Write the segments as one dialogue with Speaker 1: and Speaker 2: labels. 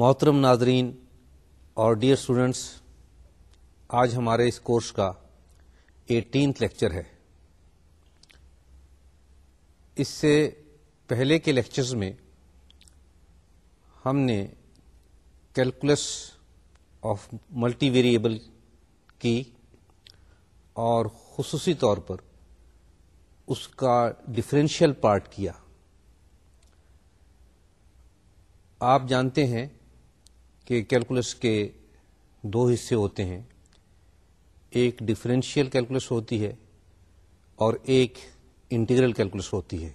Speaker 1: محترم ناظرین اور ڈیئر اسٹوڈینٹس آج ہمارے اس کورس کا ایٹینتھ لیکچر ہے اس سے پہلے کے لیکچرز میں ہم نے کیلکولس آف ملٹی ویریبل کی اور خصوصی طور پر اس کا ڈفرینشیل پارٹ کیا آپ جانتے ہیں کہ کیلکولس کے دو حصے ہوتے ہیں ایک ڈفرینشیل کیلکولس ہوتی ہے اور ایک انٹیگرل کیلکولس ہوتی ہے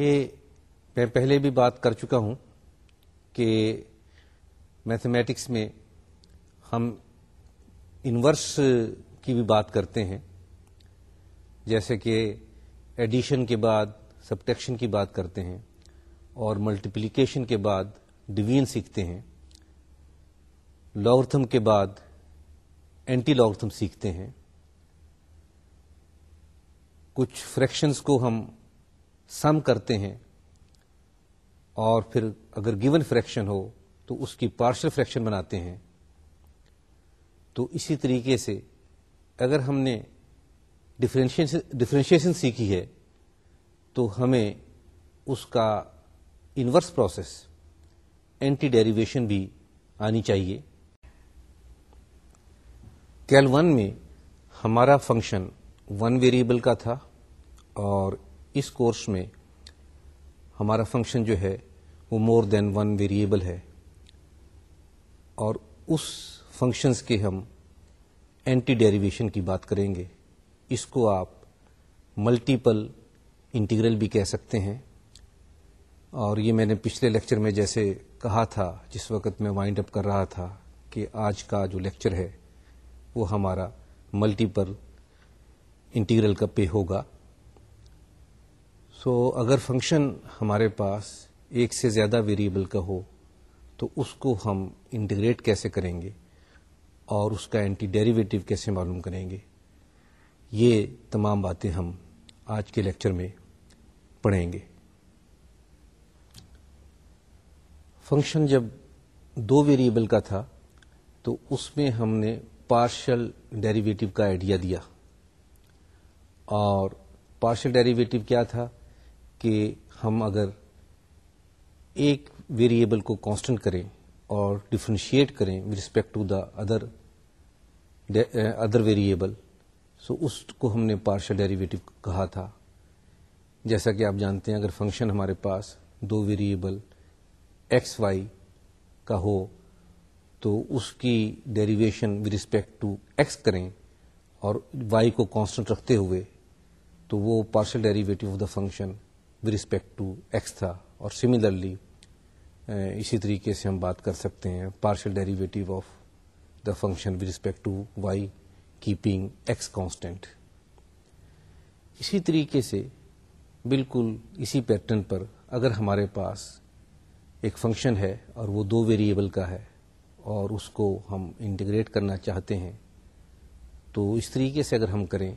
Speaker 1: یہ میں پہلے بھی بات کر چکا ہوں کہ میتھمیٹکس میں ہم انورس کی بھی بات کرتے ہیں جیسے کہ ایڈیشن کے بعد سبٹیکشن کی بات کرتے ہیں اور ملٹیپلیکیشن کے بعد ڈویژن سیکھتے ہیں لاگرتھم کے بعد اینٹی لاگرتھم سیکھتے ہیں کچھ فریکشنز کو ہم سم کرتے ہیں اور پھر اگر گیون فریکشن ہو تو اس کی پارشل فریکشن بناتے ہیں تو اسی طریقے سے اگر ہم نے ڈفرینشیشن سیکھی ہے تو ہمیں اس کا انورس پروسیس اینٹی ڈیریویشن بھی آنی چاہیے کیل ون میں ہمارا فنکشن ون ویریبل کا تھا اور اس کورس میں ہمارا فنکشن جو ہے وہ مور دین ون ویریبل ہے اور اس فنکشنز کے ہم اینٹی ڈیریویشن کی بات کریں گے اس کو آپ ملٹیپل انٹیگرل بھی کہہ سکتے ہیں اور یہ میں نے پچھلے لیکچر میں جیسے کہا تھا جس وقت میں وائنڈ اپ کر رہا تھا کہ آج کا جو لیکچر ہے وہ ہمارا ملٹیپل انٹیگرل کا پے ہوگا سو so, اگر فنکشن ہمارے پاس ایک سے زیادہ ویریبل کا ہو تو اس کو ہم انٹیگریٹ کیسے کریں گے اور اس کا اینٹی ڈیریویٹو کیسے معلوم کریں گے یہ تمام باتیں ہم آج کے لیکچر میں پڑھیں گے فنکشن جب دو ویریبل کا تھا تو اس میں ہم نے پارشل ڈیریویٹو کا آئیڈیا دیا اور پارشل ڈیریویٹو کیا تھا کہ ہم اگر ایک ویریبل کو کانسٹنٹ کریں اور ڈفرینشیٹ کریں with respect to the other other variable so اس کو ہم نے پارشل ڈیریویٹو کہا تھا جیسا کہ آپ جانتے ہیں اگر فنکشن ہمارے پاس دو ویریبل ایکس وائی کا ہو تو اس کی derivation with respect to x کریں اور وائی کو کانسٹنٹ رکھتے ہوئے تو وہ partial derivative of the function with respect to x تھا اور سملرلی اسی طریقے سے ہم بات کر سکتے ہیں partial derivative of the function with respect to Y keeping x constant اسی طریقے سے بالکل اسی پیٹرن پر اگر ہمارے پاس ایک فنکشن ہے اور وہ دو ویریبل کا ہے اور اس کو ہم انٹیگریٹ کرنا چاہتے ہیں تو اس طریقے سے اگر ہم کریں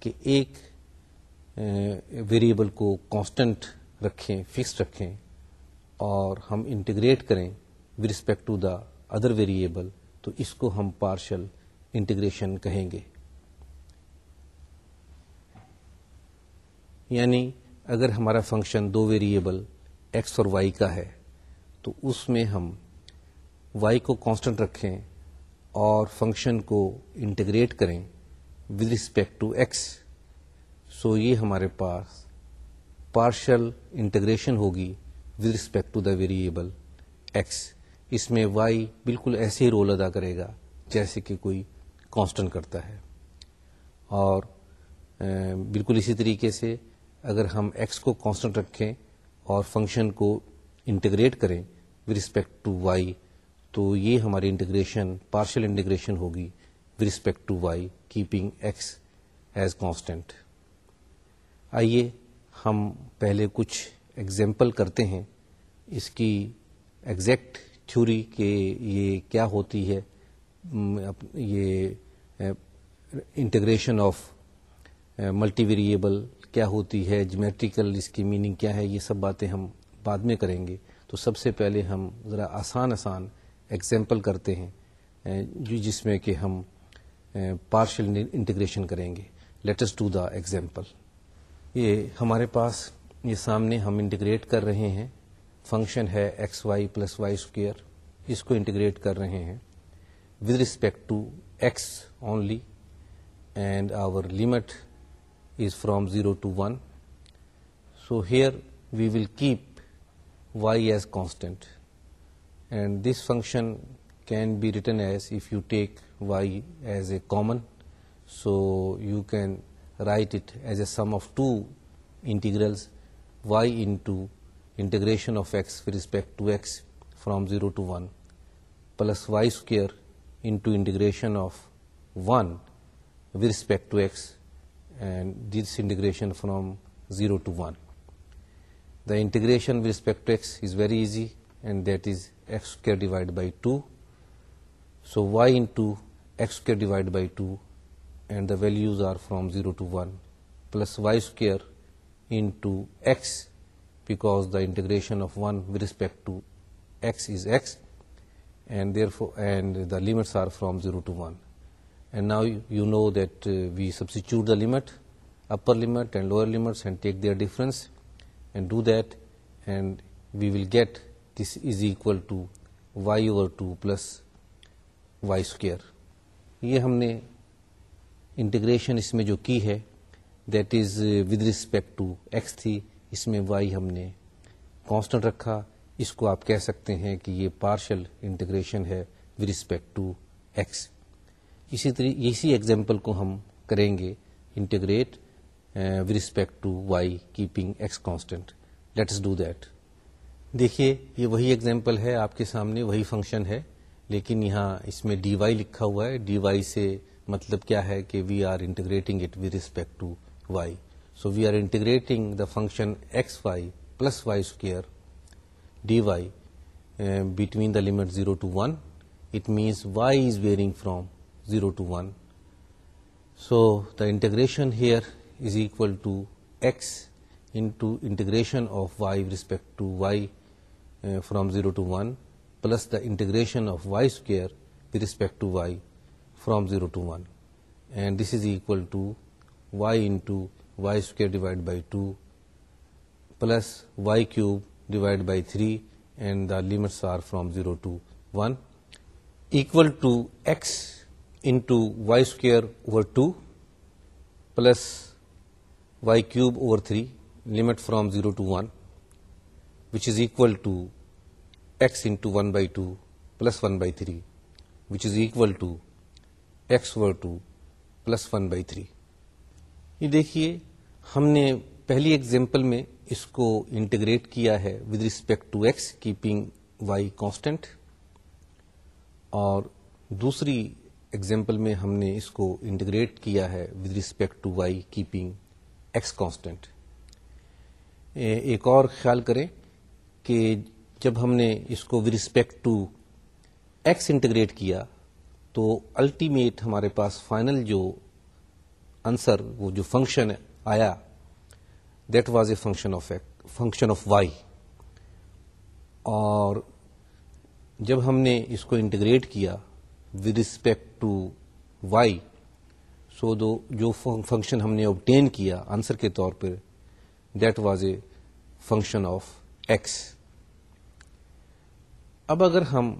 Speaker 1: کہ ایک ویریبل کو کانسٹنٹ رکھیں فکس رکھیں اور ہم انٹیگریٹ کریں with respect to the other variable تو اس کو ہم پارشل انٹیگریشن کہیں گے یعنی اگر ہمارا فنکشن دو ویریبل ایکس اور وائی کا ہے تو اس میں ہم وائی کو کانسٹنٹ رکھیں اور فنکشن کو انٹیگریٹ کریں with respect to x so یہ ہمارے پاس پارشل انٹیگریشن ہوگی with respect to the variable x اس میں وائی بالکل ایسے ہی رول ادا کرے گا جیسے کہ کوئی کانسٹنٹ کرتا ہے اور بالکل اسی طریقے سے اگر ہم ایکس کو کانسٹنٹ رکھیں اور فنکشن کو انٹیگریٹ کریں ود رسپیکٹ ٹو وائی تو یہ ہماری انٹیگریشن پارشل انٹیگریشن ہوگی with respect to Y keeping x as constant آئیے ہم پہلے کچھ ایگزامپل کرتے ہیں اس کی ایگزیکٹ تھیوری کہ یہ کیا ہوتی ہے یہ انٹیگریشن آف ملٹی ویریبل کیا ہوتی ہے جیمیٹریکل اس کی میننگ کیا ہے یہ سب باتیں ہم بعد میں کریں گے تو سب سے پہلے ہم ذرا آسان آسان ایگزامپل کرتے ہیں جس میں کہ ہم پارشل انٹیگریشن کریں گے لیٹس ٹو دا ایگزامپل یہ ہمارے پاس یہ سامنے ہم انٹیگریٹ کر رہے ہیں فنکشن ہے x Y plus Y square اس کو انٹیگریٹ کر رہے ہیں with respect to x only and our limit is from 0 to 1. So here we will keep y as constant, and this function can be written as, if you take y as a common, so you can write it as a sum of two integrals, y into integration of x with respect to x from 0 to 1 plus y square into integration of 1 with respect to x and this integration from 0 to 1. The integration with respect to x is very easy, and that is x square divided by 2. So, y into x square divided by 2, and the values are from 0 to 1, plus y square into x, because the integration of 1 with respect to x is x, and therefore, and the limits are from 0 to 1. And now you know that we substitute the limit upper limit and lower limits and take their difference and do that and we will get this is equal to Y over two plus Y square یہ ہم نے integration اس میں جو کی ہے that is with respect to x تھی اس میں وائی ہم نے کانسٹنٹ رکھا اس کو آپ کہہ سکتے ہیں کہ یہ پارشل انٹیگریشن ہے ود ریسپیکٹ ٹو ایکس اسی طریقے اسی ایگزامپل کو ہم کریں گے integrate with respect to Y keeping x constant let's do that دیکھیے یہ وہی ایگزامپل ہے آپ کے سامنے وہی فنکشن ہے لیکن یہاں اس میں ڈی وائی لکھا ہوا ہے ڈی وائی سے مطلب کیا ہے کہ we are integrating it with respect to Y so we are integrating the function x Y plus Y square d y between the limit zero to one it means y is varying from 0 to 1. So the integration here is equal to x into integration of y with respect to y uh, from 0 to 1 plus the integration of y square with respect to y from 0 to 1, and this is equal to y into y square divided by 2 plus y cube divided by 3, and the limits are from 0 to 1, equal to x into y y square over two plus Y cube over three limit from zero to one which is to to x 1 by one by two plus one by three which is x to x over two plus one by three یہ دیکھیے ہم نے پہلی example میں اس کو integrate کیا ہے with respect to x keeping y constant اور دوسری ایگزامپل میں ہم نے اس کو انٹیگریٹ کیا ہے with respect to Y keeping x constant ایک اور خیال کریں کہ جب ہم نے اس کو with respect to x integrate کیا تو الٹیمیٹ ہمارے پاس فائنل جو آنسر وہ جو فنکشن آیا that was a function of function of Y اور جب ہم نے اس کو انٹیگریٹ کیا with respect to Y so دو فنکشن ہم نے اوبٹین کیا آنسر کے طور پہ that was a function of x اب اگر ہم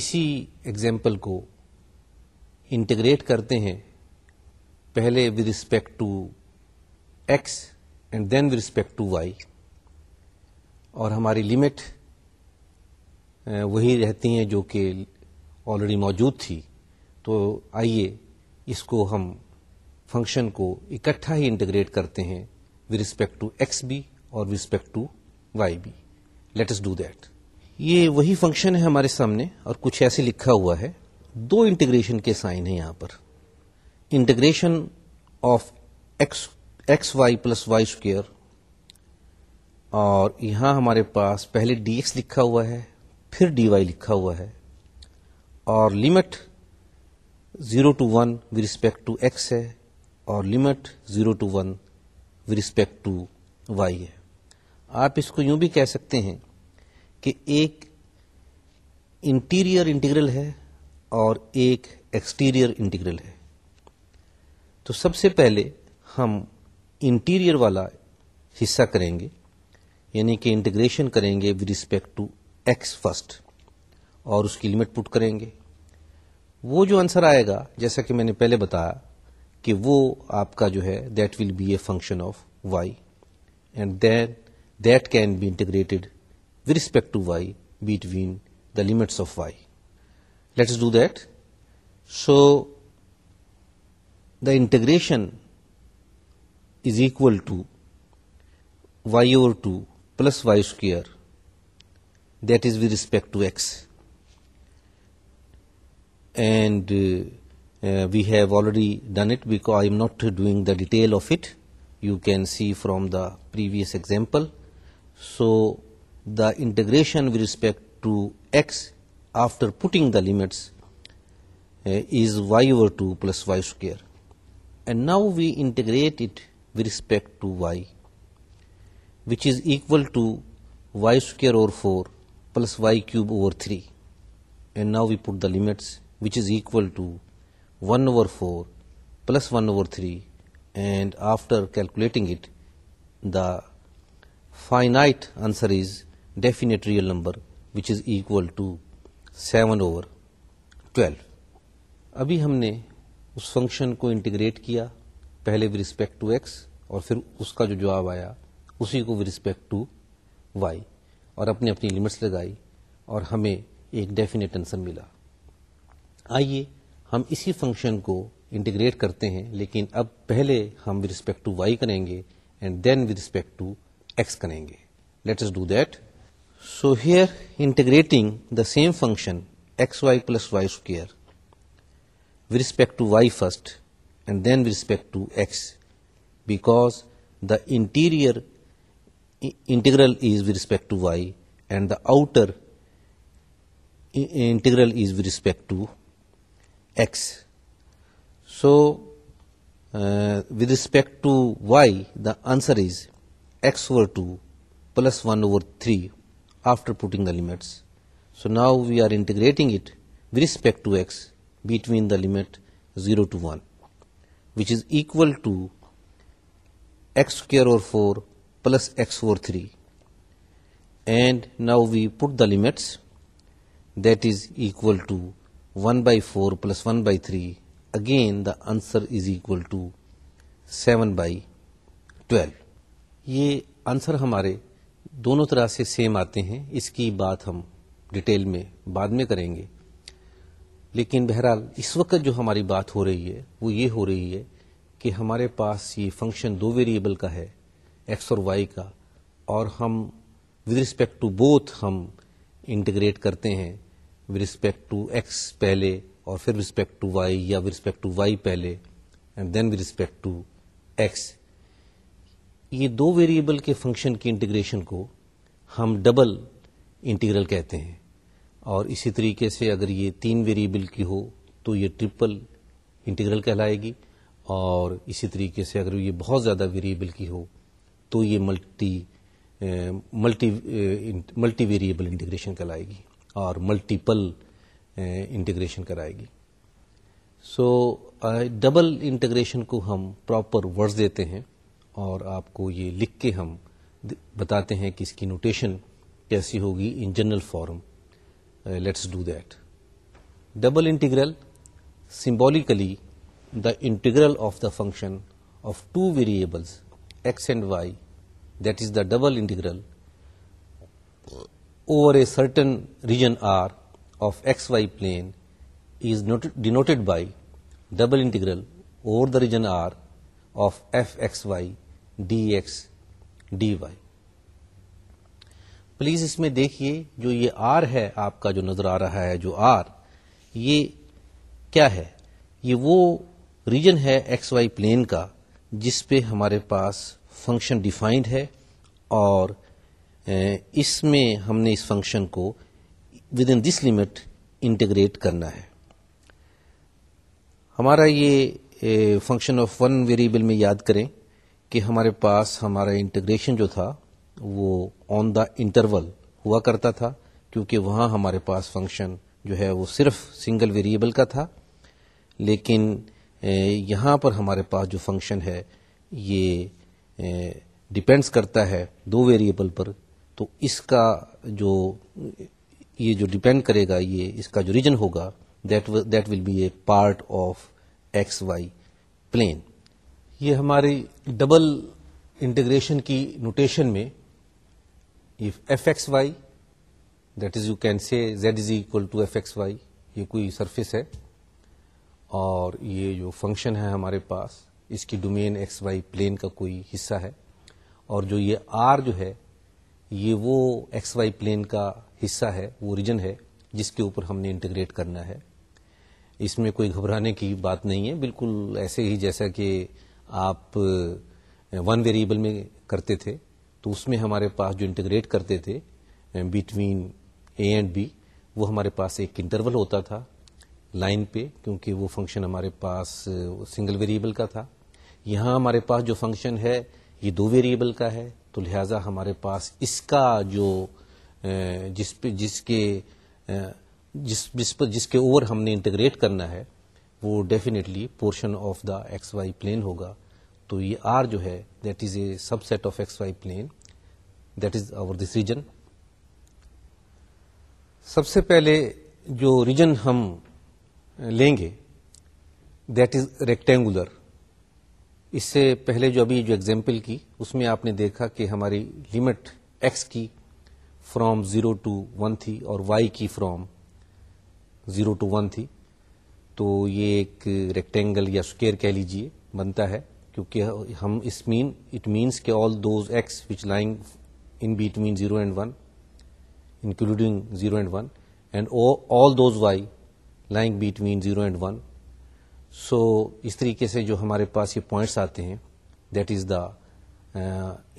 Speaker 1: اسی ایگزامپل کو انٹیگریٹ کرتے ہیں پہلے with respect to x and then with respect to Y اور ہماری لمٹ وہی رہتی ہیں جو کہ آلریڈی موجود تھی تو آئیے اس کو ہم فنکشن کو اکٹھا ہی انٹیگریٹ کرتے ہیں with respect to x be اور with respect to y be let's do that یہ وہی فنکشن ہے ہمارے سامنے اور کچھ ایسے لکھا ہوا ہے دو انٹیگریشن کے سائن ہیں یہاں پر integration of x Y plus Y square اور یہاں ہمارے پاس پہلے ڈی ایکس لکھا ہوا ہے پھر ڈی وائی لکھا ہوا ہے اور limit zero to one with respect to x ہے اور limit zero to one with respect to Y ہے آپ اس کو یوں بھی کہہ سکتے ہیں کہ ایک انٹیریئر انٹیگرل ہے اور ایک ایکسٹیریئر انٹیگرل ہے تو سب سے پہلے ہم انٹیریئر والا حصہ کریں گے یعنی کہ انٹیگریشن کریں گے with respect to x first اور اس کی لمٹ پٹ کریں گے وہ جو آنسر آئے گا جیسا کہ میں نے پہلے بتایا کہ وہ آپ کا جو ہے that will be a function of Y and then that can be integrated with respect to Y between the limits of Y let's do that so the integration is equal to Y over two plus Y square that is with respect to x and uh, uh, we have already done it, because I am not doing the detail of it. You can see from the previous example. So the integration with respect to x after putting the limits uh, is y over 2 plus y square. And now we integrate it with respect to y, which is equal to y square over 4 plus y cube over 3. And now we put the limits which is equal to one over four plus one over three and after calculating it the finite answer is ڈیفینے to seven over twelve ابھی ہم نے اس function کو integrate کیا پہلے with respect to x اور پھر اس کا جو جواب آیا اسی کو ود رسپیکٹ ٹو وائی اور اپنی اپنی لمٹس لگائی اور ہمیں ایک ڈیفینیٹ آنسر ملا آئیے ہم اسی فنکشن کو انٹیگریٹ کرتے ہیں لیکن اب پہلے ہم ود رسپیکٹ ٹو وائی کریں گے and then with respect to x کریں گے let us do that so here integrating the same function x Y plus Y square with respect to y first and then with respect to x because the interior integral is with respect to y and the outer integral is with respect to x. So, uh, with respect to y, the answer is x over 2 plus 1 over 3 after putting the limits. So, now we are integrating it with respect to x between the limit 0 to 1, which is equal to x square over 4 plus x over 3. And now we put the limits, that is equal to one by four plus one by three again the answer is equal to seven by twelve یہ answer ہمارے دونوں طرح سے same آتے ہیں اس کی بات ہم ڈیٹیل میں بعد میں کریں گے لیکن بہرحال اس وقت جو ہماری بات ہو رہی ہے وہ یہ ہو رہی ہے کہ ہمارے پاس یہ فنکشن دو ویریبل کا ہے ایکس اور وائی کا اور ہم ود رسپیکٹ ٹو بوتھ ہم انٹیگریٹ کرتے ہیں ود رسپیکٹ ٹو ایکس پہلے اور پھر رسپیکٹ ٹو وائی یا ود رسپیکٹ ٹو وائی پہلے and then with respect to x یہ دو ویریبل کے فنکشن کی انٹیگریشن کو ہم ڈبل انٹیگرل کہتے ہیں اور اسی طریقے سے اگر یہ تین ویریبل کی ہو تو یہ ٹرپل انٹیگرل کہلائے گی اور اسی طریقے سے اگر یہ بہت زیادہ ویریبل کی ہو تو یہ multi multi multi variable integration کہلائے گی اور ملٹیپل انٹیگریشن eh, کرائے گی سو ڈبل انٹیگریشن کو ہم پراپر ورڈز دیتے ہیں اور آپ کو یہ لکھ کے ہم بتاتے ہیں کہ اس کی نوٹیشن کیسی ہوگی in general form let's do that double integral symbolically the integral of the function of two variables x and y that is the double integral over a certain region R of x y plane denoted by double integral over the region R of f x y d x d y please اس میں دیکھیے جو یہ are ہے آپ کا جو نظر آ رہا ہے جو آر یہ کیا ہے یہ وہ ریجن ہے ایکس وائی پلین کا جس پہ ہمارے پاس فنکشن ڈیفائنڈ ہے اور اس میں ہم نے اس فنکشن کو with in this limit integrate کرنا ہے ہمارا یہ فنکشن آف ون ویریبل میں یاد کریں کہ ہمارے پاس ہمارا انٹیگریشن جو تھا وہ آن دا انٹرول ہوا کرتا تھا کیونکہ وہاں ہمارے پاس فنکشن جو ہے وہ صرف سنگل ویریبل کا تھا لیکن یہاں پر ہمارے پاس جو فنکشن ہے یہ ڈپینڈس کرتا ہے دو ویریبل پر تو اس کا جو یہ جو ڈپینڈ کرے گا یہ اس کا جو ریجن ہوگا that will be a part of x y plane یہ ہماری ڈبل انٹیگریشن کی نوٹیشن میں f f x x y y that is is you can z equal to یہ کوئی سرفیس ہے اور یہ جو فنکشن ہے ہمارے پاس اس کی ڈومین ایکس وائی پلین کا کوئی حصہ ہے اور جو یہ آر جو ہے یہ وہ ایکس وائی پلین کا حصہ ہے وہ ریجن ہے جس کے اوپر ہم نے انٹیگریٹ کرنا ہے اس میں کوئی گھبرانے کی بات نہیں ہے بالکل ایسے ہی جیسا کہ آپ ون ویریبل میں کرتے تھے تو اس میں ہمارے پاس جو انٹیگریٹ کرتے تھے بٹوین اے اینڈ بی وہ ہمارے پاس ایک انٹرول ہوتا تھا لائن پہ کیونکہ وہ فنکشن ہمارے پاس سنگل ویریبل کا تھا یہاں ہمارے پاس جو فنکشن ہے یہ دو ویریبل کا ہے تو لہٰذا ہمارے پاس اس کا جو جس پہ جس کے جس جس جس پر کے اوور ہم نے انٹیگریٹ کرنا ہے وہ definitely portion of the x y plane ہوگا تو یہ آر جو ہے that is a subset of x y plane that is our this region سب سے پہلے جو ریجن ہم لیں گے دیٹ از ریکٹینگولر اس سے پہلے جو ابھی جو ایگزامپل کی اس میں آپ نے دیکھا کہ ہماری لمٹ ایکس کی فرام زیرو ٹو ون تھی اور وائی کی فرام زیرو ٹو ون تھی تو یہ ایک ریکٹینگل یا اسکیئر کہہ لیجیے بنتا ہے کیونکہ ہم اس مین اٹ مینس کے all those x which lying in between zero and one including zero and one and all those y lying between zero and one so اس طریقے سے جو ہمارے پاس یہ پوائنٹس آتے ہیں that is the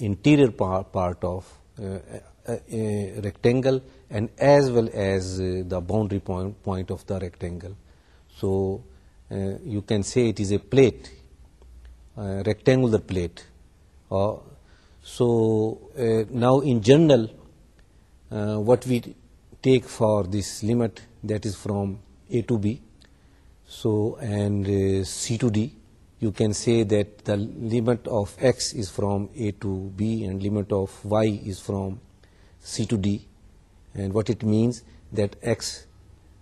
Speaker 1: interior part of rectangle and as well as the boundary point of the rectangle so you can see it is a plate rectangular plate so now in general what we take for this limit that is from a to be So, and uh, C to D, you can say that the limit of x is from A to B and limit of y is from C to D, and what it means that x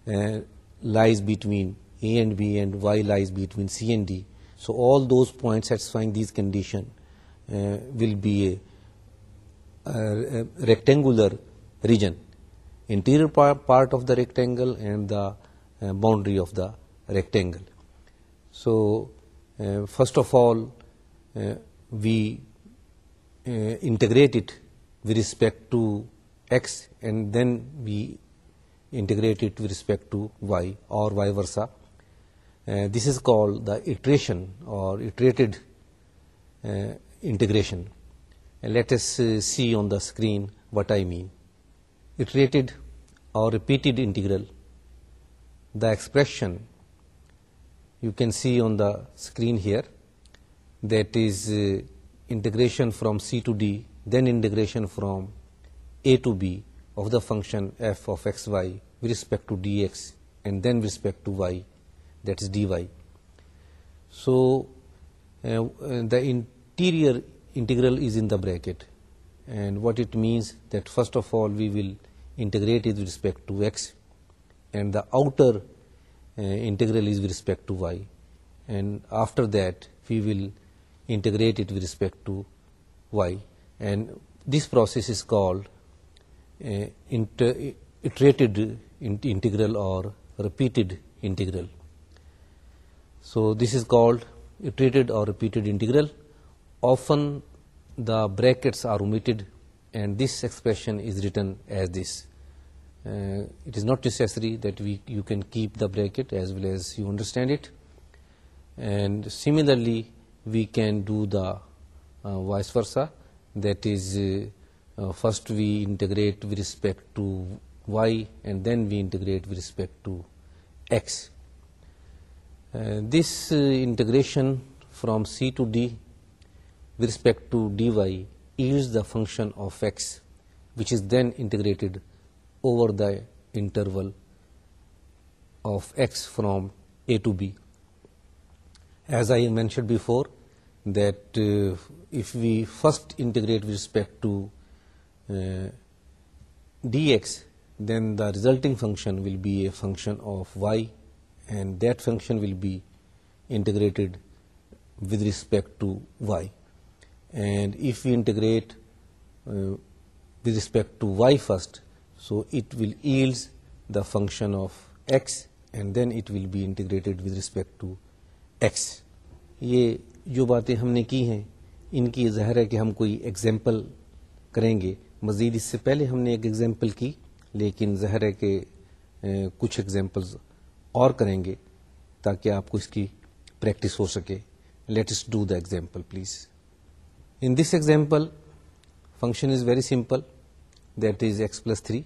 Speaker 1: uh, lies between A and B and y lies between C and D. So, all those points satisfying these conditions uh, will be a rectangular region, interior part of the rectangle and the boundary of the rectangle. So uh, first of all, uh, we uh, integrate it with respect to x, and then we integrate it with respect to y, or vice versa. This is called the iteration or iterated integration. Let us see on the screen what I mean. Iterated or repeated integral. The expression you can see on the screen here, that is uh, integration from C to D, then integration from A to B of the function f of x, y with respect to dx and then with respect to y, that is dy. So, uh, uh, the interior integral is in the bracket, and what it means that first of all we will integrate it with respect to x, and the outer integral is with respect to y, and after that we will integrate it with respect to y, and this process is called uh, iterated integral or repeated integral. So this is called iterated or repeated integral. Often the brackets are omitted and this expression is written as this. Uh, it is not necessary that you can keep the bracket as well as you understand it, and similarly we can do the uh, vice versa, that is uh, first we integrate with respect to y and then we integrate with respect to x. This integration from c to d with respect to dy yields the function of x, which is then integrated over the interval of x from A to B. As I mentioned before, that uh, if we first integrate with respect to uh, dx, then the resulting function will be a function of y, and that function will be integrated with respect to y. And if we integrate uh, with respect to y first, so it will AIDS the function of x and then it will be integrated with respect to x یہ جو باتیں ہم نے کی ہیں ان کی ظاہر ہے کہ ہم کوئی ایگزامپل کریں گے مزید اس سے پہلے ہم نے ایک ایگزامپل کی لیکن ظاہر ہے کہ کچھ ایگزامپلز اور کریں گے تاکہ آپ کو اس کی پریکٹس ہو سکے let's do the example please in this example function is very simple that is x plus 3,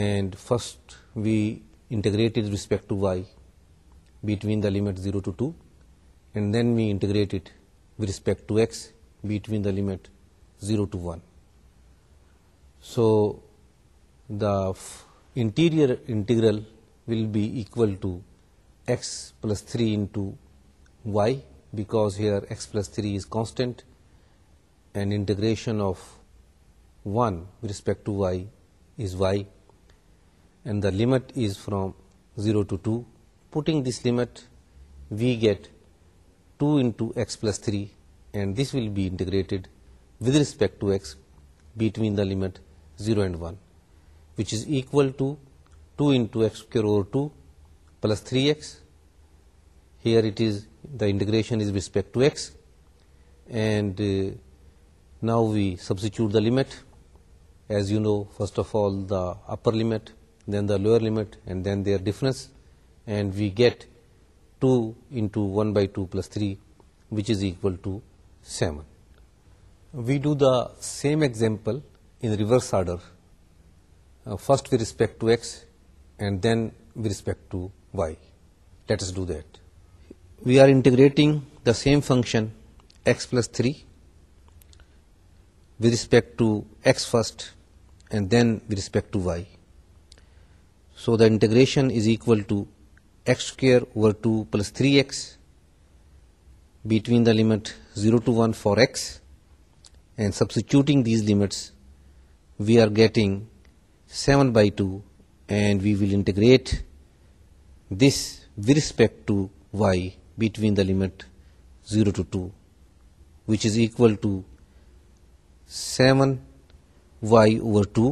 Speaker 1: and first we integrate it with respect to y between the limit 0 to 2, and then we integrate it with respect to x between the limit 0 to 1. So, the interior integral will be equal to x plus 3 into y, because here x plus 3 is constant, and integration of 1 with respect to y is y, and the limit is from 0 to 2. Putting this limit, we get 2 into x plus 3, and this will be integrated with respect to x between the limit 0 and 1, which is equal to 2 into x square over 2 plus 3x. Here it is, the integration is with respect to x, and uh, now we substitute the limit. As you know, first of all the upper limit, then the lower limit, and then their difference, and we get 2 into 1 by 2 plus 3, which is equal to 7. We do the same example in reverse order, uh, first with respect to x and then with respect to y. Let us do that. We are integrating the same function x plus 3 with respect to x first and then with respect to y. So the integration is equal to x square over 2 plus 3x between the limit 0 to 1 for x, and substituting these limits we are getting 7 by 2, and we will integrate this with respect to y between the limit 0 to 2, which is equal to seven y over two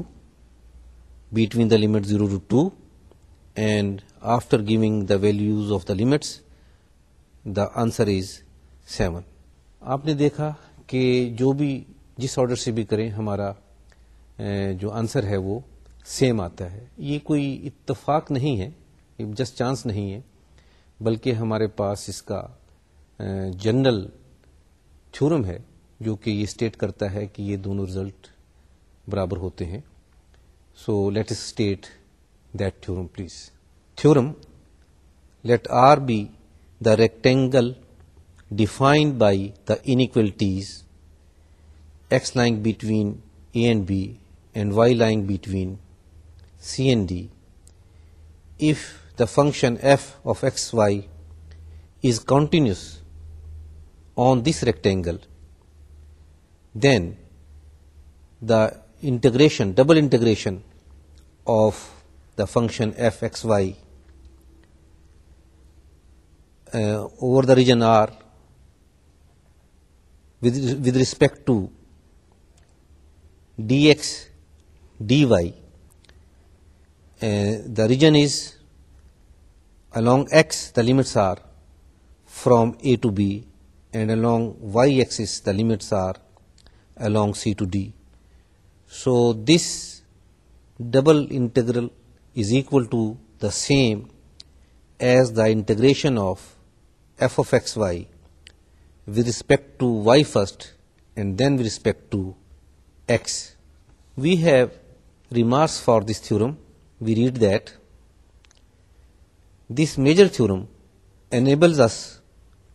Speaker 1: between the limit zero to two and after giving the values of the limits the answer is seven آپ نے دیکھا کہ جو بھی جس order سے بھی کریں ہمارا جو آنسر ہے وہ سیم آتا ہے یہ کوئی اتفاق نہیں ہے جسٹ چانس نہیں ہے بلکہ ہمارے پاس اس کا جنرل تھورم ہے جو کہ یہ اسٹیٹ کرتا ہے کہ یہ دونوں ریزلٹ برابر ہوتے ہیں so let state that theorem please theorem let R be the rectangle defined by the inequalities x lying between a and be and y lying between C and D if the function f of x y is continuous on this rectangle Then the integration, double integration of the function fxy uh, over the region R with respect to dx dy, uh, the region is along x, the limits are from a to b, and along y axis the limits are along C to D. So this double integral is equal to the same as the integration of f of xy with respect to y first and then with respect to x. We have remarks for this theorem. We read that this major theorem enables us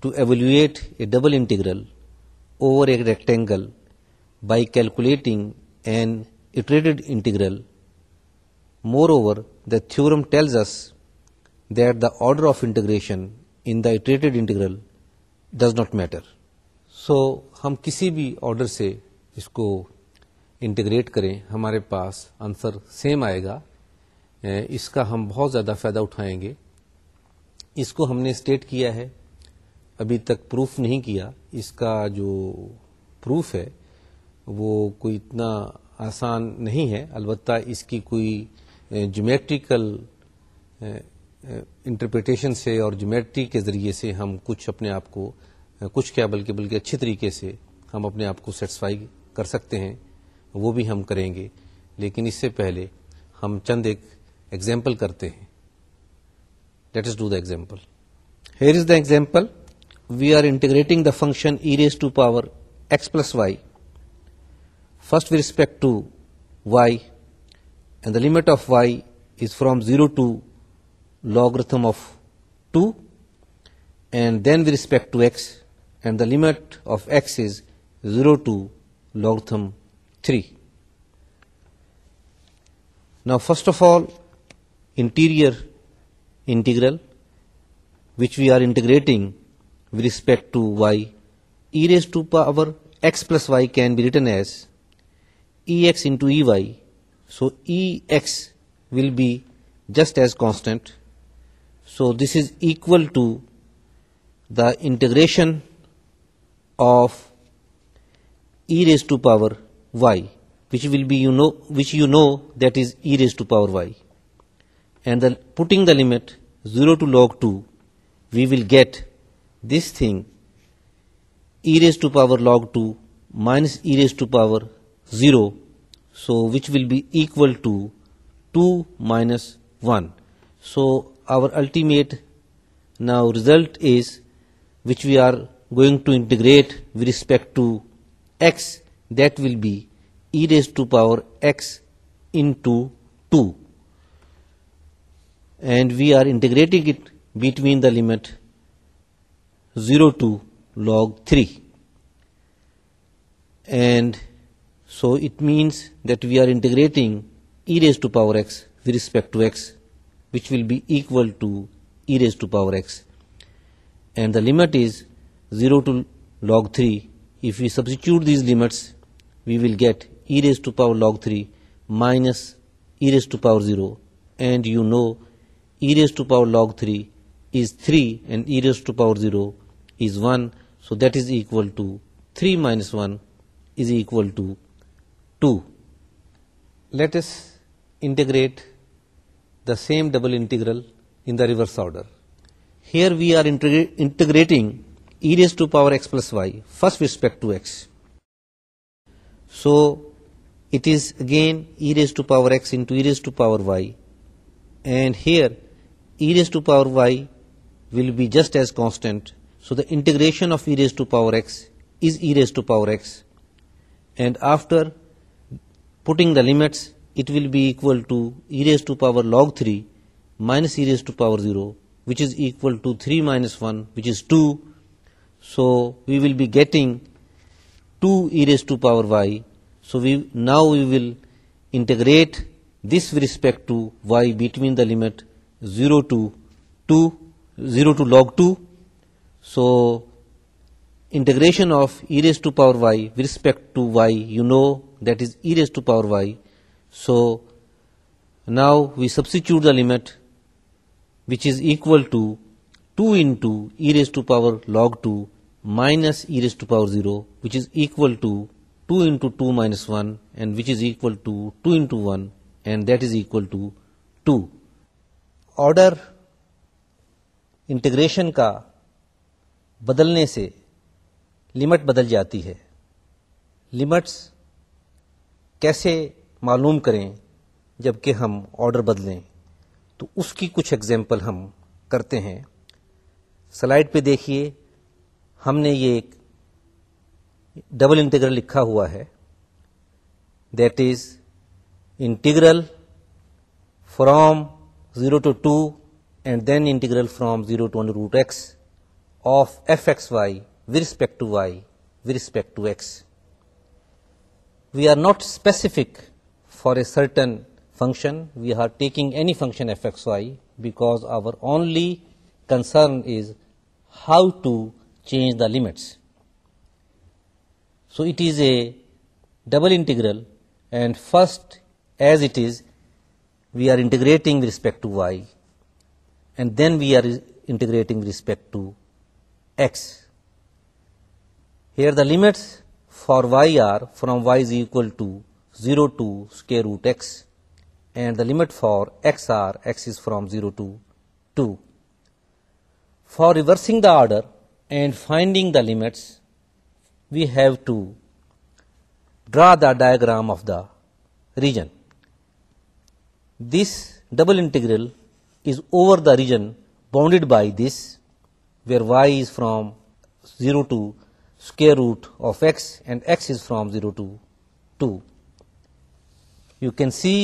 Speaker 1: to evaluate a double integral over a rectangle by calculating an iterated integral. Moreover, the theorem tells us that the order of integration in the iterated integral does not matter. So, ہم کسی بھی order سے اس کو integrate کریں ہمارے پاس answer same آئے گا اس کا ہم بہت زیادہ فائدہ اٹھائیں گے اس کو ہم نے اسٹیٹ کیا ہے ابھی تک پروف نہیں کیا اس کا جو پروف ہے وہ کوئی اتنا آسان نہیں ہے البتہ اس کی کوئی جیومیٹریکل انٹرپریٹیشن سے اور جیومیٹری کے ذریعے سے ہم کچھ اپنے آپ کو کچھ کیا بلکہ بلکہ اچھے طریقے سے ہم اپنے آپ کو سیٹسفائی کر سکتے ہیں وہ بھی ہم کریں گے لیکن اس سے پہلے ہم چند ایک ایگزامپل کرتے ہیں let us do the example here is the example we are integrating the function e raise to power x plus y First with respect to y, and the limit of y is from 0 to logarithm of 2, and then with respect to x, and the limit of x is 0 to logarithm 3. Now first of all, interior integral, which we are integrating with respect to y, e raised to power x plus y can be written as Ex into Ey, so Ex will be just as constant. So this is equal to the integration of e raised to power y, which will be, that is e raised to power y, and then putting the limit 0 to log 2, we will get this thing e raised to power log 2 minus e raised to power 0, so which will be equal to 2 minus 1. So our ultimate now result is, which we are going to integrate with respect to x, that will be e raised to power x into 2, and we are integrating it between the limit 0 to log 3, and so it means that we are integrating e raised to power x with respect to x, which will be equal to e raised to power x, and the limit is 0 to log 3. If we substitute these limits, we will get e raised to power log 3 minus e raised to power 0, and you know e raised to power log 3 is 3 and e raised to power 0 is 1, so that is equal to 3 minus 1 is equal to 2. Let us integrate the same double integral in the reverse order. Here we are integrating e raised to power x plus y, first with respect to x. So it is again e raised to power x into e raised to power y, and here e raised to power y will be just as constant. So the integration of e raised to power x is e raised to power x, and after Putting the limits, it will be equal to e raised to power log 3 minus e raised to power 0, which is equal to 3 minus 1, which is 2. So we will be getting 2 e raised to power y. So now we will integrate this with respect to y between the limit 0 to log 2. So integration of e raise to power y with respect to y you know that is e raise to power y so now we substitute is equal to two e raise to power log two minus e raise to power zero which is equal to two into two minus one and which is equal to two into one and that is equal to ٹر integration کا بدلنے سے limit بدل جاتی ہے limits کیسے معلوم کریں جب کہ ہم آڈر بدلیں تو اس کی کچھ ایگزامپل ہم کرتے ہیں سلائڈ پہ دیکھیے ہم نے یہ ایک ڈبل انٹیگرل لکھا ہوا ہے that is integral from zero to two and then integral from zero to one root x of f x y with respect to y, with respect to x. We are not specific for a certain function. We are taking any function f x y because our only concern is how to change the limits. So it is a double integral, and first as it is we are integrating with respect to y, and then we are integrating with respect to x. Here the limits for y are from y is equal to 0 to square root x, and the limit for x are x is from 0 to 2. For reversing the order and finding the limits, we have to draw the diagram of the region. This double integral is over the region bounded by this, where y is from 0 to square root of x, and x is from 0 to 2. You can see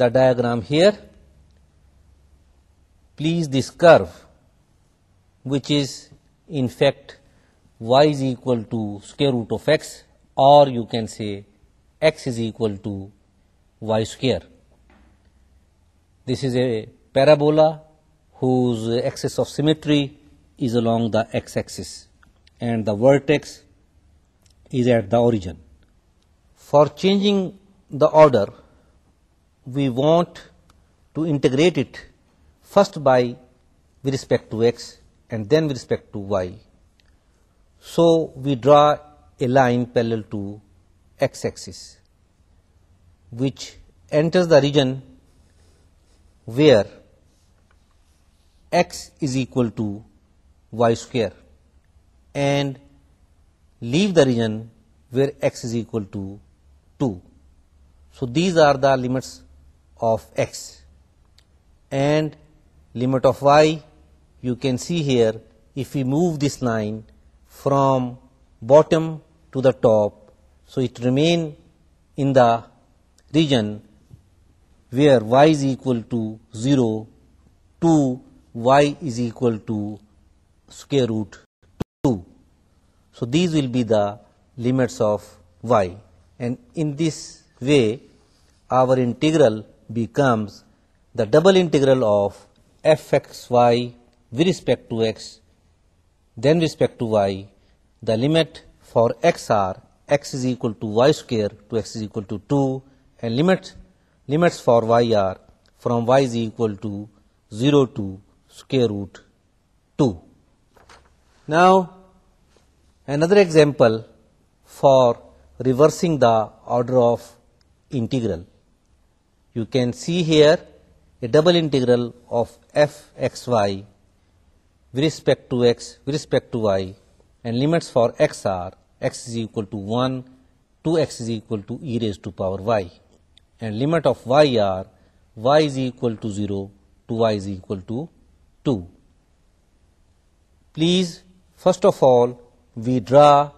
Speaker 1: the diagram here. Please, this curve, which is in fact y is equal to square root of x, or you can say x is equal to y square. This is a parabola whose axis of symmetry is along the x-axis and the vertex is at the origin. For changing the order, we want to integrate it first by with respect to x and then with respect to y. So we draw a line parallel to x-axis, which enters the region where x is equal to y square and leave the region where x is equal to 2. So these are the limits of x, and limit of y you can see here. If we move this line from bottom to the top, so it remain in the region where y is equal to 0 to y is equal to square root so these will be the limits of y, and in this way our integral becomes the double integral of fxy with respect to x, then respect to y, the limit for x are x is equal to y square to x is equal to 2, and limits for y are from y is equal to 0 to square root 2. Now Another example for reversing the order of integral. You can see here a double integral of fxy with respect to x, with respect to y, and limits for x are x is equal to 1 to x is equal to e raised to power y, and limit of y are y is equal to 0 to y is equal to 2. Please first of all we draw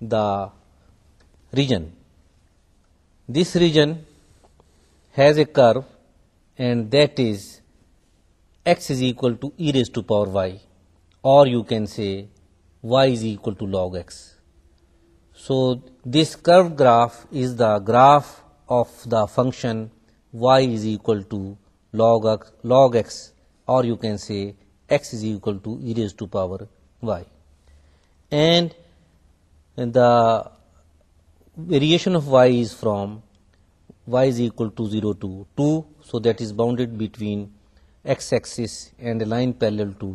Speaker 1: the region. This region has a curve, and that is x is equal to e raised to power y, or you can say y is equal to log x. So this curved graph is the graph of the function y is equal to log x, or you can say x is equal to e raised to power y and the variation of y is from y is equal to 0 to 2, so that is bounded between x axis and a line parallel to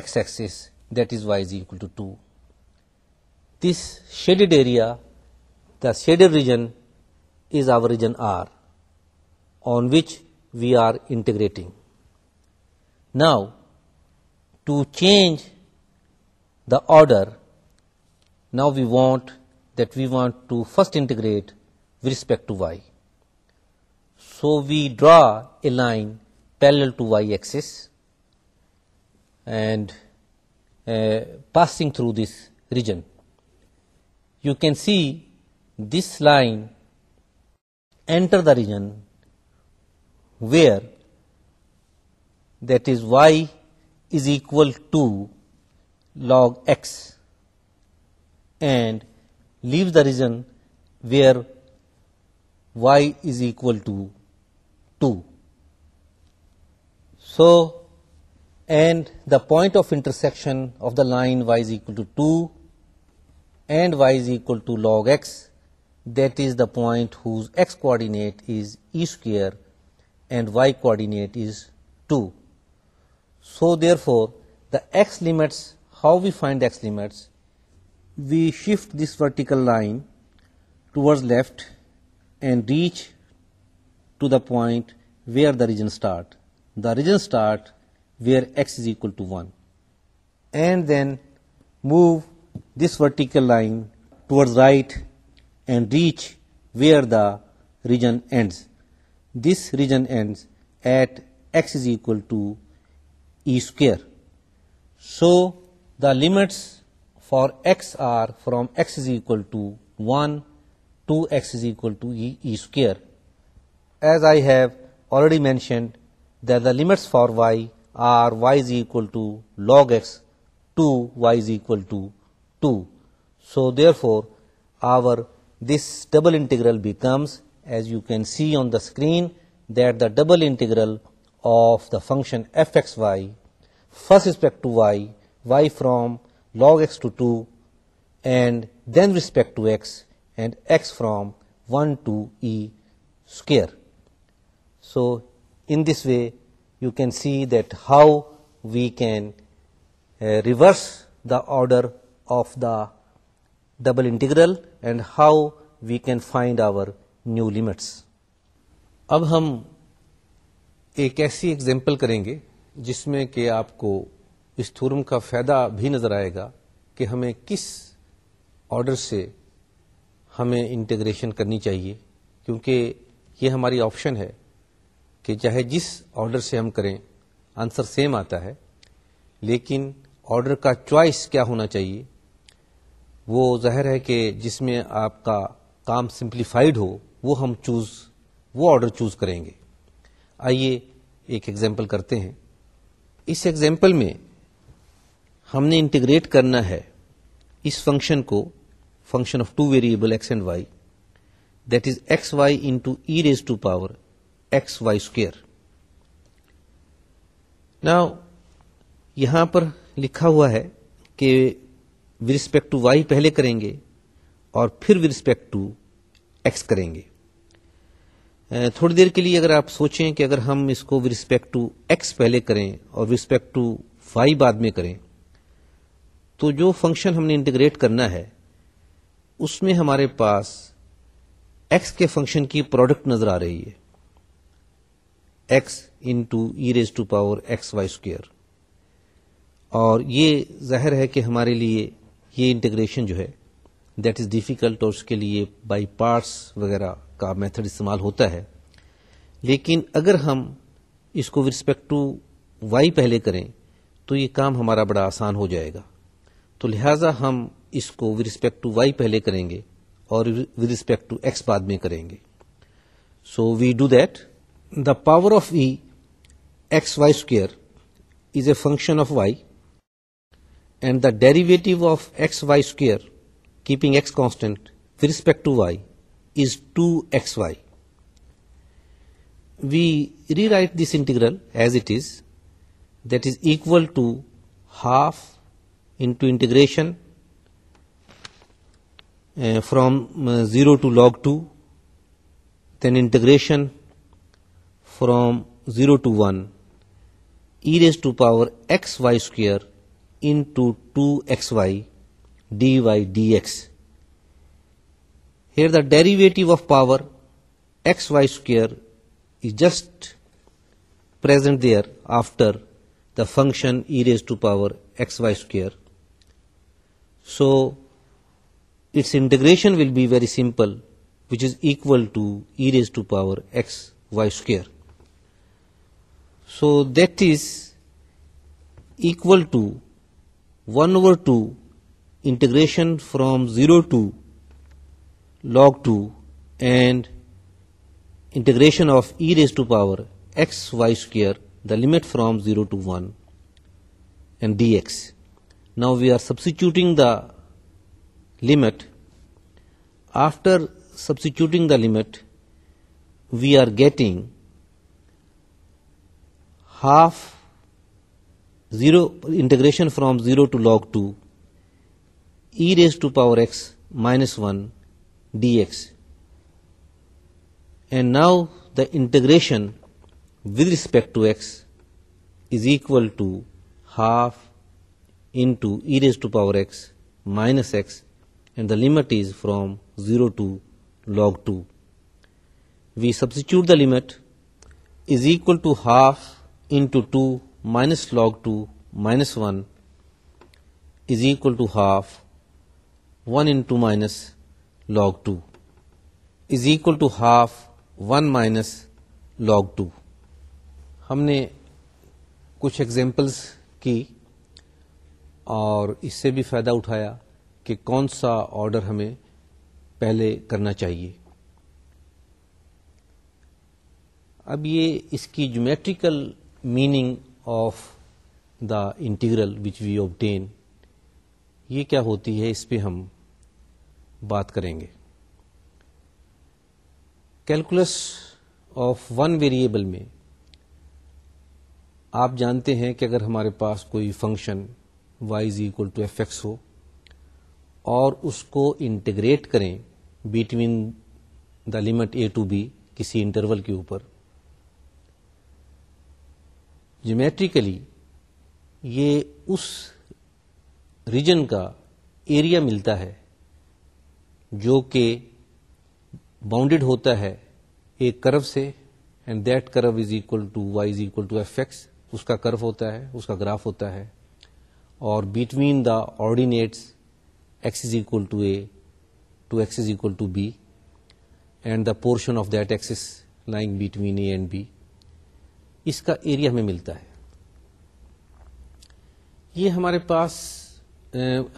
Speaker 1: x axis, that is y is equal to 2. This shaded area, the shaded region, is our region R, on which we are integrating. Now, to change the order. Now we want to first integrate with respect to y. So we draw a line parallel to y axis and uh, passing through this region. You can see this line enter the region where that is y is equal to log x and leaves the region where y is equal to 2. So, and the point of intersection of the line y is equal to 2 and y is equal to log x, that is the point whose x coordinate is e square and y coordinate is 2. So, therefore, the x limits how we find x limits? We shift this vertical line towards left and reach to the point where the region start. The region start where x is equal to 1, and then move this vertical line towards right and reach where the region ends. This region ends at x is equal to e square. So the limits for x are from x is equal to 1 to x is equal to e square. As I have already mentioned that the limits for y are y is equal to log x to y is equal to 2. So therefore, this double integral becomes, as you can see on the screen, that the double integral of the function f x y first respect to y y from log x to two and then to to x and x from one to e So so in this way you can see that how we can reverse the order of the double integral and how we can find our new limits اب ہم ایک ایسی example کریں گے جس میں کہ آپ کو اس تھورم کا فائدہ بھی نظر آئے گا کہ ہمیں کس آرڈر سے ہمیں انٹیگریشن کرنی چاہیے کیونکہ یہ ہماری آپشن ہے کہ چاہے جس آرڈر سے ہم کریں آنسر سیم آتا ہے لیکن آرڈر کا چوائس کیا ہونا چاہیے وہ ظاہر ہے کہ جس میں آپ کا کام سمپلیفائڈ ہو وہ ہم چوز وہ آرڈر چوز کریں گے آئیے ایک ایگزامپل کرتے ہیں اس ایگزامپل میں ہم نے انٹیگریٹ کرنا ہے اس فنکشن کو function of two variable x and y that is x y raise to power x y square نا یہاں پر لکھا ہوا ہے کہ رسپیکٹ ٹو وائی پہلے کریں گے اور پھر ود رسپیکٹ ٹو ایکس کریں گے تھوڑی دیر کے لیے اگر آپ سوچیں کہ اگر ہم اس کو رسپیکٹ ٹو ایکس پہلے کریں اور رسپیکٹ ٹو وائی بعد میں کریں تو جو فنکشن ہم نے انٹیگریٹ کرنا ہے اس میں ہمارے پاس ایکس کے فنکشن کی پروڈکٹ نظر آ رہی ہے x into e raise to power x y square اور یہ ظاہر ہے کہ ہمارے لیے یہ انٹیگریشن جو ہے دیٹ از ڈیفیکلٹ اور اس کے لیے بائی پارٹس وغیرہ کا میتھڈ استعمال ہوتا ہے لیکن اگر ہم اس کو رسپیکٹ ٹو وائی پہلے کریں تو یہ کام ہمارا بڑا آسان ہو جائے گا تو لہذا ہم اس کو ود رسپیکٹ ٹو وائی پہلے کریں گے اور ود رسپیکٹ ٹو ایکس بعد میں کریں گے so we do that the power of e x y square is a function of Y and the derivative of x y square keeping x constant with respect to y is two x y we rewrite this integral as it is that is equal to half into integration uh, from uh, 0 to log 2, then integration from 0 to 1 e raised to power xy square into 2xy dy dx. Here the derivative of power xy square is just present there after the function e raised to power xy square so its integration will be very simple, which is equal to e raised to power x y square. So that is equal to 1 over 2 integration from 0 to log 2 and integration of e raised to power x y square, the limit from 0 to 1 and dx. Now we are substituting the limit. After substituting the limit, we are getting half zero integration from 0 to log 2 e raised to power x minus 1 dx. And now the integration with respect to x is equal to half into e raise to power x minus s and the limit is from zero to log two we sub the limit is equal to half into two minus log two minus one is equal to half one into minus log two is equal to half one minus log two ہم نے کچھ examples کی اور اس سے بھی فائدہ اٹھایا کہ کون سا آرڈر ہمیں پہلے کرنا چاہیے اب یہ اس کی geometrical meaning of the integral which we obtain یہ کیا ہوتی ہے اس پہ ہم بات کریں گے کیلکولس آف ون ویریبل میں آپ جانتے ہیں کہ اگر ہمارے پاس کوئی function y is equal to f x ہو اور اس کو انٹیگریٹ کریں between the limit a to b کسی انٹرول کے اوپر جیومیٹریکلی یہ اس ریجن کا ایریا ملتا ہے جو کہ باؤنڈیڈ ہوتا ہے ایک کرو سے and that curve is equal to y is equal to f x اس کا کرو ہوتا ہے اس کا گراف ہوتا ہے اور between the ordinates x is equal to a to x is equal to b and the portion of that axis line between a and b اس کا ایریا ہمیں ملتا ہے یہ ہمارے پاس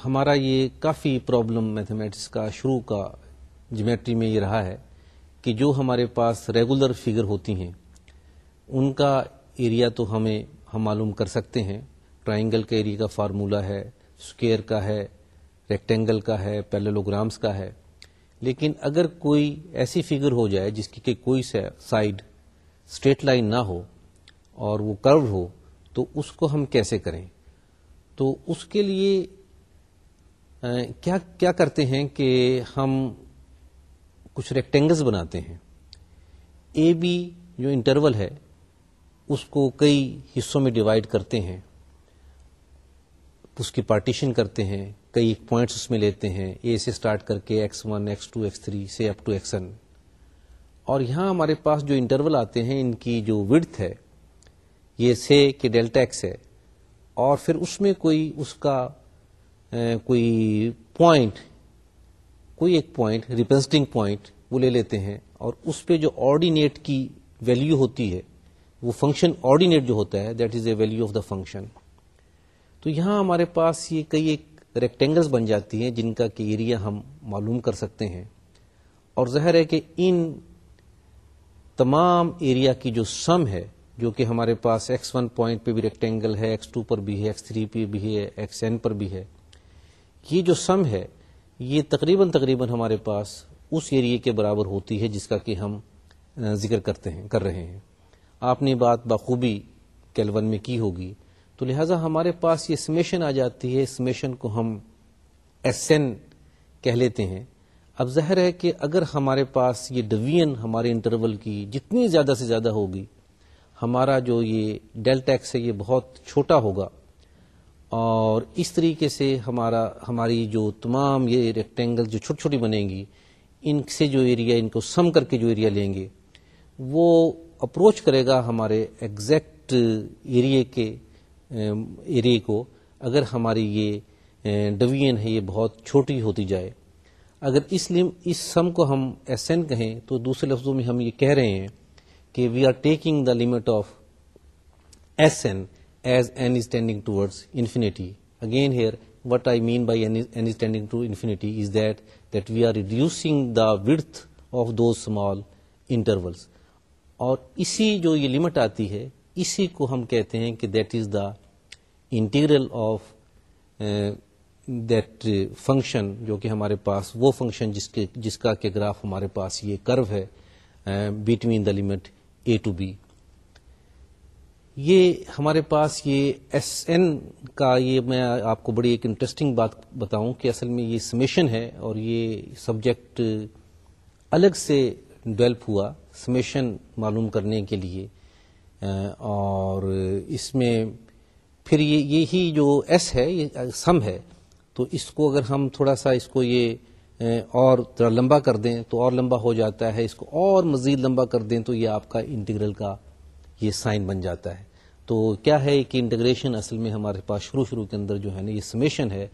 Speaker 1: ہمارا یہ کافی پرابلم میتھمیٹکس کا شروع کا جیمیٹری میں یہ رہا ہے کہ جو ہمارے پاس ریگولر فگر ہوتی ہیں ان کا ایریا تو ہمیں ہم معلوم کر سکتے ہیں ٹرائنگل کے ایریا کا فارمولا ہے اسکیئر کا ہے ریکٹینگل کا ہے پیلولوگرامس کا ہے لیکن اگر کوئی ایسی فگر ہو جائے جس کی کہ کوئی سائڈ اسٹریٹ لائن نہ ہو اور وہ کرو ہو تو اس کو ہم کیسے کریں تو اس کے لیے کیا کرتے ہیں کہ ہم کچھ ریکٹینگلس بناتے ہیں اے بی جو انٹرول ہے اس کو کئی حصوں میں ڈیوائڈ کرتے ہیں اس کی پارٹیشن کرتے ہیں کئی پوائنٹس اس میں لیتے ہیں اے سے اسٹارٹ کر کے x one x two x three سے اپ ٹو ایکس ون اور یہاں ہمارے پاس جو انٹرول آتے ہیں ان کی جو وڈتھ ہے یہ سے کہ ڈیلٹا ایکس ہے اور پھر اس میں کوئی اس کا کوئی پوائنٹ کوئی ایک پوائنٹ ریپرزنٹنگ پوائنٹ وہ لے لیتے ہیں اور اس پہ جو آرڈینیٹ کی ویلیو ہوتی ہے وہ فنکشن آرڈینیٹ جو ہوتا ہے that is a value of the function تو یہاں ہمارے پاس یہ کئی ایک ریکٹینگلس بن جاتی ہیں جن کا کہ ایریا ہم معلوم کر سکتے ہیں اور ظاہر ہے کہ ان تمام ایریا کی جو سم ہے جو کہ ہمارے پاس ایکس ون پوائنٹ پہ بھی ریکٹینگل ہے ایکس ٹو پر بھی ہے ایکس تھری پہ بھی ہے ایکس این پر بھی ہے یہ جو سم ہے یہ تقریباً تقریباً ہمارے پاس اس ایریے کے برابر ہوتی ہے جس کا کہ ہم ذکر کرتے ہیں کر رہے ہیں آپ نے بات بخوبی کیلون میں کی ہوگی تو لہٰذا ہمارے پاس یہ سمیشن آ جاتی ہے سمیشن کو ہم ایسن کہہ لیتے ہیں اب ظاہر ہے کہ اگر ہمارے پاس یہ ڈویژن ہمارے انٹرول کی جتنی زیادہ سے زیادہ ہوگی ہمارا جو یہ ڈیلٹا ایکس ہے یہ بہت چھوٹا ہوگا اور اس طریقے سے ہمارا ہماری جو تمام یہ ریکٹینگل جو چھوٹی چھوٹی بنیں گی ان سے جو ایریا ان کو سم کر کے جو ایریا لیں گے وہ اپروچ کرے گا ہمارے ایگزیکٹ ایریے کے ایرے کو اگر ہماری یہ ڈویژن ہے یہ بہت چھوٹی ہوتی جائے اگر اس لم اس سم کو ہم ایس این کہیں تو دوسرے لفظوں میں ہم یہ کہہ رہے ہیں کہ we are taking the limit of S n as n standing to infinity infinity again here what I mean by n standing to infinity is that that we are reducing the width of دو small intervals اور اسی جو یہ limit آتی ہے اسی کو ہم کہتے ہیں کہ that is the integral of that function جو کہ ہمارے پاس وہ فنکشن جس کے جس کا کہ گراف ہمارے پاس یہ کرو ہے between the limit a to b یہ ہمارے پاس یہ ایس این کا یہ میں آپ کو بڑی ایک انٹرسٹنگ بات بتاؤں کہ اصل میں یہ سمیشن ہے اور یہ سبجیکٹ الگ سے ڈیولپ ہوا سمیشن معلوم کرنے کے لیے اور اس میں پھر یہی جو ایس ہے یہ سم ہے تو اس کو اگر ہم تھوڑا سا اس کو یہ اور تھوڑا لمبا کر دیں تو اور لمبا ہو جاتا ہے اس کو اور مزید لمبا کر دیں تو یہ آپ کا انٹیگرل کا یہ سائن بن جاتا ہے تو کیا ہے کہ انٹیگریشن اصل میں ہمارے پاس شروع شروع کے اندر جو ہے نا یہ سمیشن ہے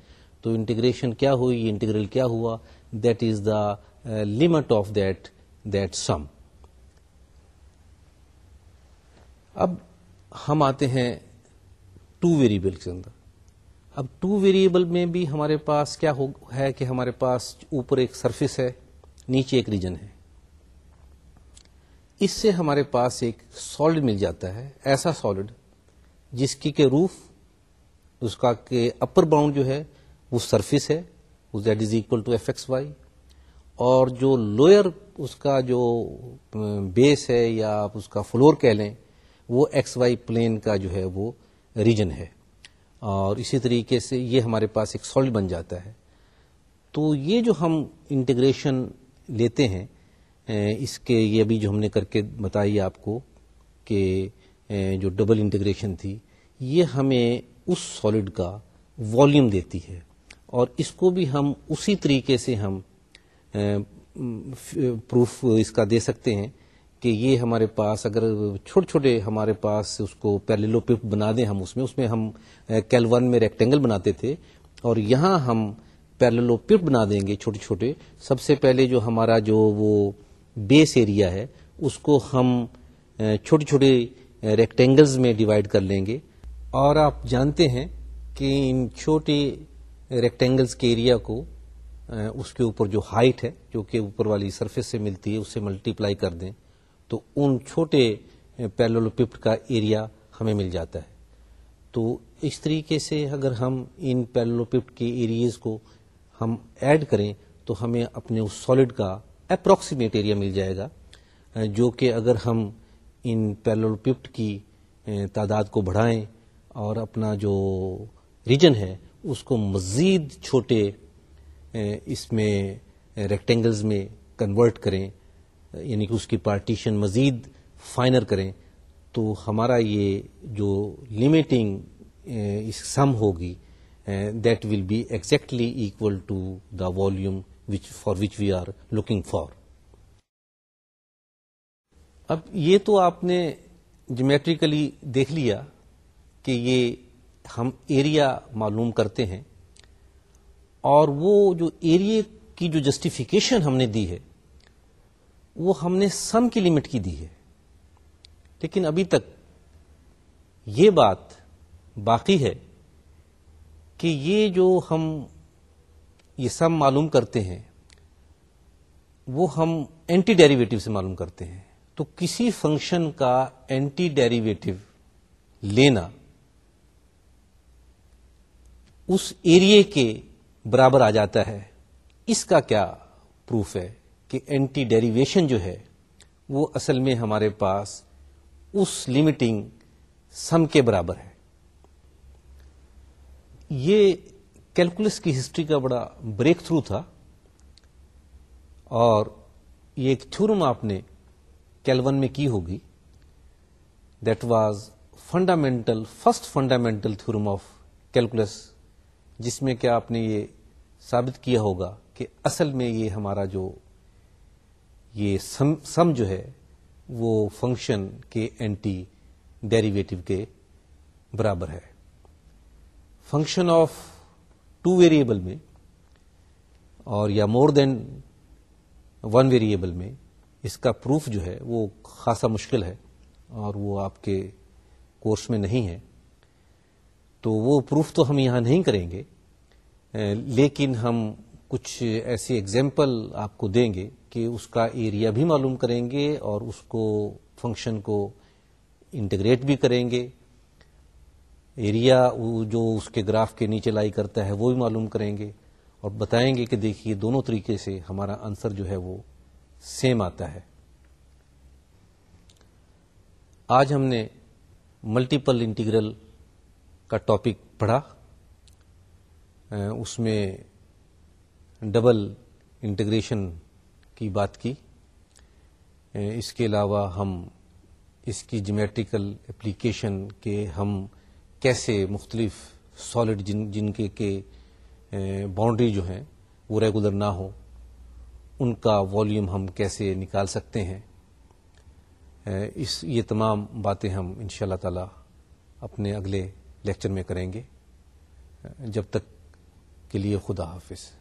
Speaker 1: تو انٹیگریشن کیا ہوئی یہ انٹیگرل کیا ہوا that is the limit of that that sum اب ہم آتے ہیں ٹو ویریبل کے اندر اب ٹو ویریبل میں بھی ہمارے پاس کیا ہو ہے کہ ہمارے پاس اوپر ایک سرفس ہے نیچے ایک ریجن ہے اس سے ہمارے پاس ایک سالڈ مل جاتا ہے ایسا سالڈ جس کی کہ روف اس کا کہ اپر باؤنڈ جو ہے وہ سرفس ہے that is equal to f x y اور جو لوئر اس کا جو بیس ہے یا آپ اس کا فلور کہہ لیں وہ ایکس وائی پلین کا جو ہے وہ ریجن ہے اور اسی طریقے سے یہ ہمارے پاس ایک سالڈ بن جاتا ہے تو یہ جو ہم انٹیگریشن لیتے ہیں اس کے یہ جو ہم نے کر کے بتائی آپ کو کہ جو ڈبل انٹیگریشن تھی یہ ہمیں اس سالڈ کا والیوم دیتی ہے اور اس کو بھی ہم اسی طریقے سے ہم پروف اس کا دے سکتے ہیں کہ یہ ہمارے پاس اگر چھوٹے چھوٹے ہمارے پاس اس کو پیرلو پپ بنا دیں ہم اس میں اس میں ہم کیلون میں ریکٹینگل بناتے تھے اور یہاں ہم پیرلو پپ بنا دیں گے چھوٹے چھوٹے سب سے پہلے جو ہمارا جو وہ بیس ایریا ہے اس کو ہم چھوٹے چھوٹے ریکٹینگلز میں ڈیوائڈ کر لیں گے اور آپ جانتے ہیں کہ ان چھوٹے ریکٹینگلز کے ایریا کو اس کے اوپر جو ہائٹ ہے جو کہ اوپر والی سرفیس سے ملتی ہے اسے ملٹیپلائی کر دیں تو ان چھوٹے پیلولو کا ایریا ہمیں مل جاتا ہے تو اس طریقے سے اگر ہم ان پیلولوپٹ کے ایریز کو ہم ایڈ کریں تو ہمیں اپنے اس سالڈ کا اپروکسیمیٹ ایریا مل جائے گا جو کہ اگر ہم ان پیلولوپٹ کی تعداد کو بڑھائیں اور اپنا جو ریجن ہے اس کو مزید چھوٹے اس میں ریکٹینگلز میں کنورٹ کریں یعنی کہ اس کی پارٹیشن مزید فائنر کریں تو ہمارا یہ جو لمیٹنگ اس سم ہوگی that will be exactly equal to the volume for which we are looking for اب یہ تو آپ نے جیومیٹریکلی دیکھ لیا کہ یہ ہم ایریا معلوم کرتے ہیں اور وہ جو ایریے کی جو جسٹیفیکیشن ہم نے دی ہے وہ ہم نے سم کی لمٹ کی دی ہے لیکن ابھی تک یہ بات باقی ہے کہ یہ جو ہم یہ سم معلوم کرتے ہیں وہ ہم اینٹی ڈیریویٹو سے معلوم کرتے ہیں تو کسی فنکشن کا اینٹی ڈیریویٹو لینا اس ایریے کے برابر آ جاتا ہے اس کا کیا پروف ہے کہ اینٹی ڈیریویشن جو ہے وہ اصل میں ہمارے پاس اس لمٹنگ سم کے برابر ہے یہ کیلکولس کی ہسٹری کا بڑا بریک تھرو تھا اور یہ ایک تھورم آپ نے کیلون میں کی ہوگی that was fundamental first fundamental theorem of calculus جس میں کیا آپ نے یہ ثابت کیا ہوگا کہ اصل میں یہ ہمارا جو یہ سم سم جو ہے وہ فنکشن کے اینٹی ڈیریویٹو کے برابر ہے فنکشن آف ٹو ویریبل میں اور یا مور دین ون ویریبل میں اس کا پروف جو ہے وہ خاصا مشکل ہے اور وہ آپ کے کورس میں نہیں ہے تو وہ پروف تو ہم یہاں نہیں کریں گے لیکن ہم کچھ ایسی ایگزامپل آپ کو دیں گے کہ اس کا ایریا بھی معلوم کریں گے اور اس کو فنکشن کو انٹیگریٹ بھی کریں گے ایریا جو اس کے گراف کے نیچے لائی کرتا ہے وہ بھی معلوم کریں گے اور بتائیں گے کہ دیکھیے دونوں طریقے سے ہمارا آنسر جو ہے وہ سیم آتا ہے آج ہم نے ملٹیپل انٹیگرل کا ٹاپک پڑھا اس میں ڈبل انٹیگریشن کی بات کی اس کے علاوہ ہم اس کی جیمیٹیکل اپلیکیشن کے ہم کیسے مختلف سالڈ جن جن کے کے باؤنڈری جو ہیں وہ ریگولر نہ ہو ان کا والیوم ہم کیسے نکال سکتے ہیں اس یہ تمام باتیں ہم ان شاء اللہ تعالی اپنے اگلے لیکچر میں کریں گے جب تک کے لیے خدا حافظ